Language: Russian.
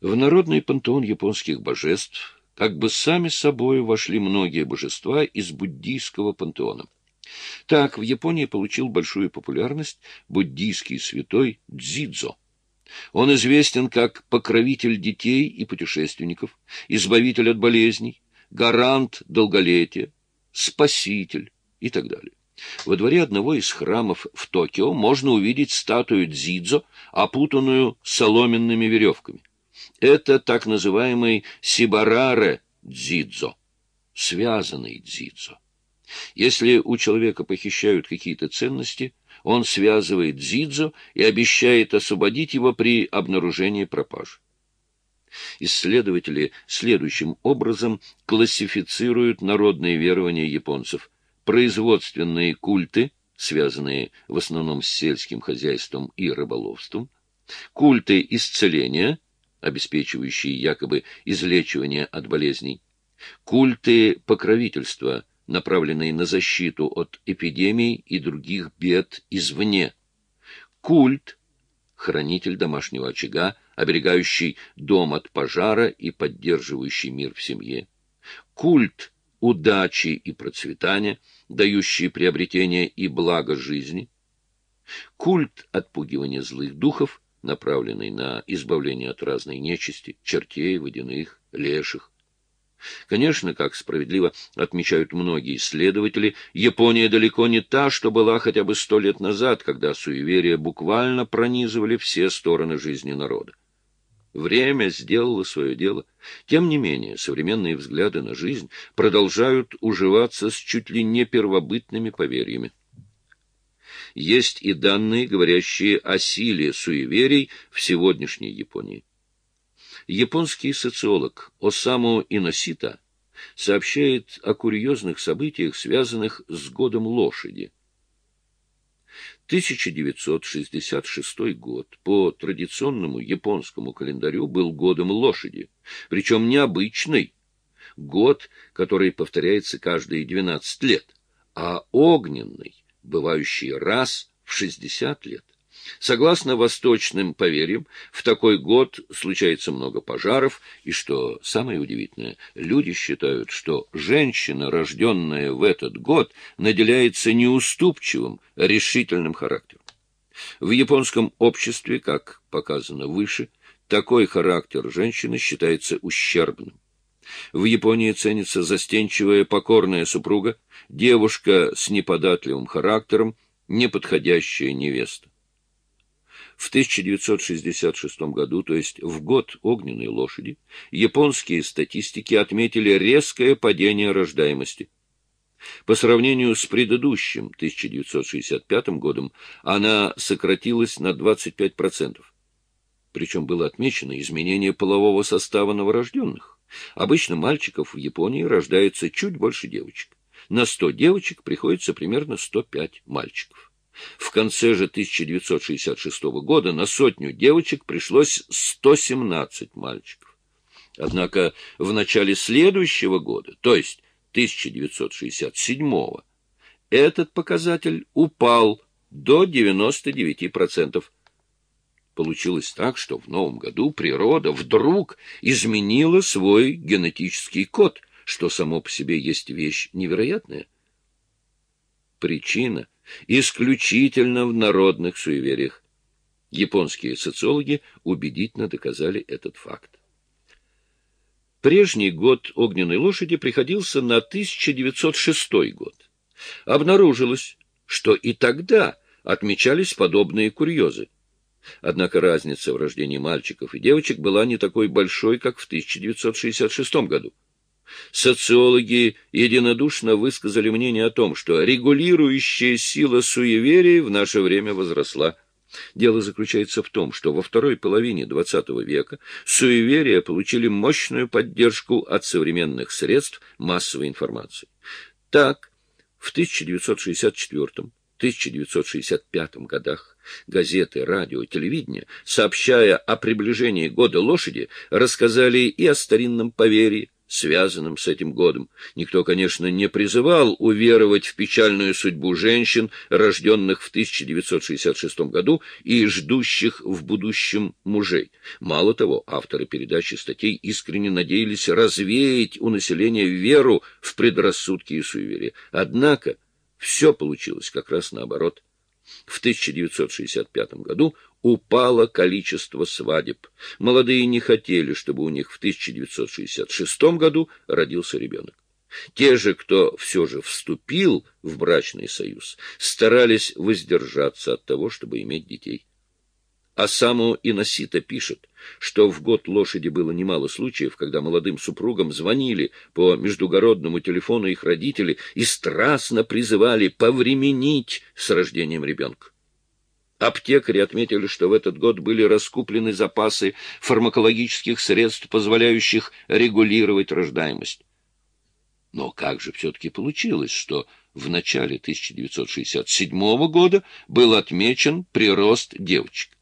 В народный пантеон японских божеств как бы сами собой вошли многие божества из буддийского пантеона. Так в Японии получил большую популярность буддийский святой Дзидзо. Он известен как покровитель детей и путешественников, избавитель от болезней, гарант долголетия, спаситель и так далее. Во дворе одного из храмов в Токио можно увидеть статую Дзидзо, опутанную соломенными веревками. Это так называемый Сибараре Дзидзо, связанный Дзидзо. Если у человека похищают какие-то ценности, он связывает Дзидзо и обещает освободить его при обнаружении пропажи. Исследователи следующим образом классифицируют народные верования японцев. Производственные культы, связанные в основном с сельским хозяйством и рыболовством, культы исцеления, обеспечивающие якобы излечивание от болезней, культы покровительства, направленные на защиту от эпидемий и других бед извне, культ, хранитель домашнего очага, оберегающий дом от пожара и поддерживающий мир в семье, культ удачи и процветания, дающий приобретение и благо жизни, культ отпугивания злых духов, направленный на избавление от разной нечисти, чертей, водяных, леших. Конечно, как справедливо отмечают многие исследователи, Япония далеко не та, что была хотя бы сто лет назад, когда суеверия буквально пронизывали все стороны жизни народа. Время сделало свое дело. Тем не менее, современные взгляды на жизнь продолжают уживаться с чуть ли не первобытными поверьями. Есть и данные, говорящие о силе суеверий в сегодняшней Японии. Японский социолог Осаму Иносита сообщает о курьезных событиях, связанных с годом лошади – 1966 год. По традиционному японскому календарю был годом лошади, причем необычный, год, который повторяется каждые 12 лет, а огненный, бывающий раз в 60 лет. Согласно восточным поверьям, в такой год случается много пожаров, и, что самое удивительное, люди считают, что женщина, рожденная в этот год, наделяется неуступчивым, решительным характером. В японском обществе, как показано выше, такой характер женщины считается ущербным. В Японии ценится застенчивая покорная супруга, девушка с неподатливым характером, неподходящая невеста. В 1966 году, то есть в год огненной лошади, японские статистики отметили резкое падение рождаемости. По сравнению с предыдущим 1965 годом она сократилась на 25%. Причем было отмечено изменение полового состава новорожденных. Обычно мальчиков в Японии рождается чуть больше девочек. На 100 девочек приходится примерно 105 мальчиков. В конце же 1966 года на сотню девочек пришлось 117 мальчиков. Однако в начале следующего года, то есть 1967 этот показатель упал до 99%. Получилось так, что в новом году природа вдруг изменила свой генетический код, что само по себе есть вещь невероятная. Причина — исключительно в народных суевериях. Японские социологи убедительно доказали этот факт. Прежний год огненной лошади приходился на 1906 год. Обнаружилось, что и тогда отмечались подобные курьезы. Однако разница в рождении мальчиков и девочек была не такой большой, как в 1966 году. Социологи единодушно высказали мнение о том, что регулирующая сила суеверий в наше время возросла. Дело заключается в том, что во второй половине XX века суеверия получили мощную поддержку от современных средств массовой информации. Так, в 1964-1965 годах газеты, радио, телевидение, сообщая о приближении года лошади, рассказали и о старинном поверье, связанным с этим годом. Никто, конечно, не призывал уверовать в печальную судьбу женщин, рожденных в 1966 году и ждущих в будущем мужей. Мало того, авторы передачи статей искренне надеялись развеять у населения веру в предрассудки и суеверия. Однако все получилось как раз наоборот. В 1965 году упало количество свадеб. Молодые не хотели, чтобы у них в 1966 году родился ребенок. Те же, кто все же вступил в брачный союз, старались воздержаться от того, чтобы иметь детей. А саму Иносита пишет, что в год лошади было немало случаев, когда молодым супругам звонили по междугородному телефону их родители и страстно призывали повременить с рождением ребенка. Аптекари отметили, что в этот год были раскуплены запасы фармакологических средств, позволяющих регулировать рождаемость. Но как же все-таки получилось, что в начале 1967 года был отмечен прирост девочек?